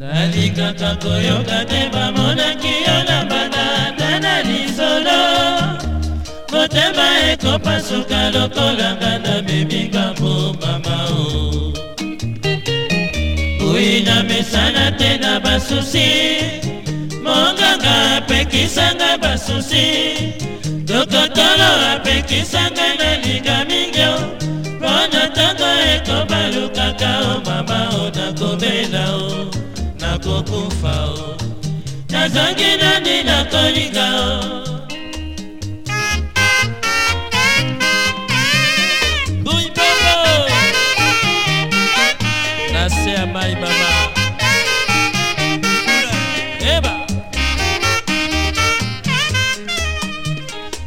nalikaka koyoka te bamonaki yo na bandata na lisolo motema ekopasuka lokola nganda memikambo mama o oui namesana te na basusi monganga apekisanga basusi dokotolo apekisanga na lingami nakokufa o nazongi nani nakolinga o buibolo na se ya mai mama eba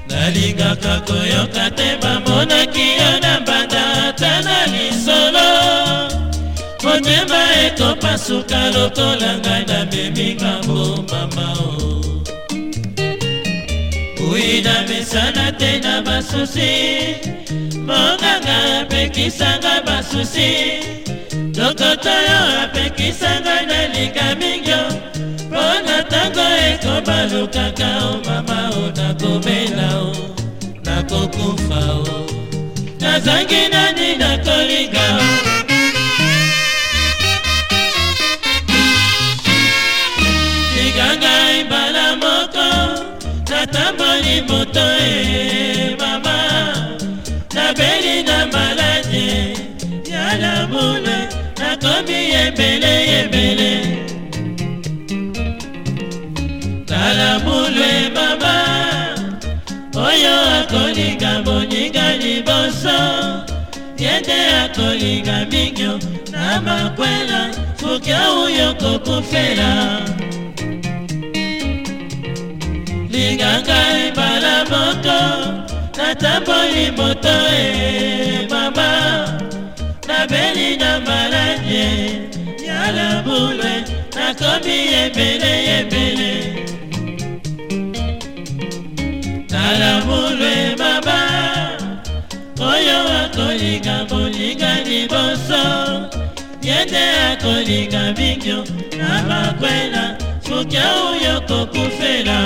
nalingaka koyoka te bamonaki ekopasuka lokola ngai namemi ngambo mama o oui namesana te na basusi monganga apekisanga basusi lokoto oyo apekisanga na likamingio mpo na ntango ekobalukaka o mama o nakomela o nakokufa o nazangi nani nakolinga o natamoni moto e mama nabeli na maladi ya lamule nakomi yebele yebele talamule mama oyo akolinga boninga liboso yende akolinga mingio na makwela fukia uyo kokufela linganga ebala moto natamboli moto e mama nabeli na maladi ya labule nakomi ebele ebele na labule mama oyo akolinga molinga liboso yende akolinga mingio na makwela sukia oyo kokufela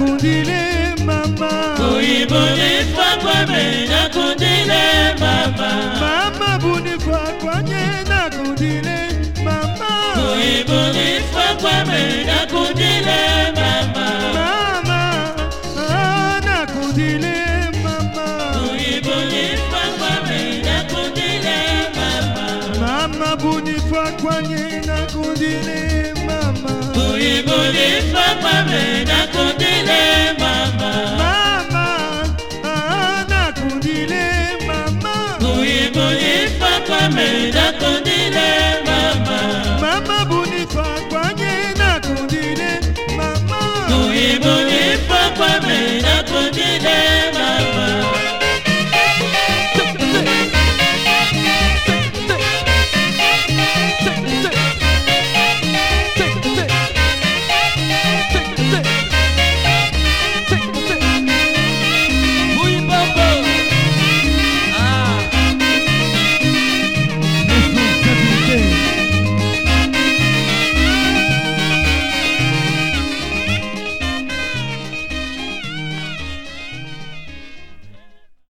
nakundile mama uyibunifa kwame nakundile mama mama bunifa kwanye nakundile mama uyibunifa kwame nakundile mama mama ah, nakundile mama uyibunifa kwame nakundile mama mama bunifa kwanye nakundile mama uyibunifa kwame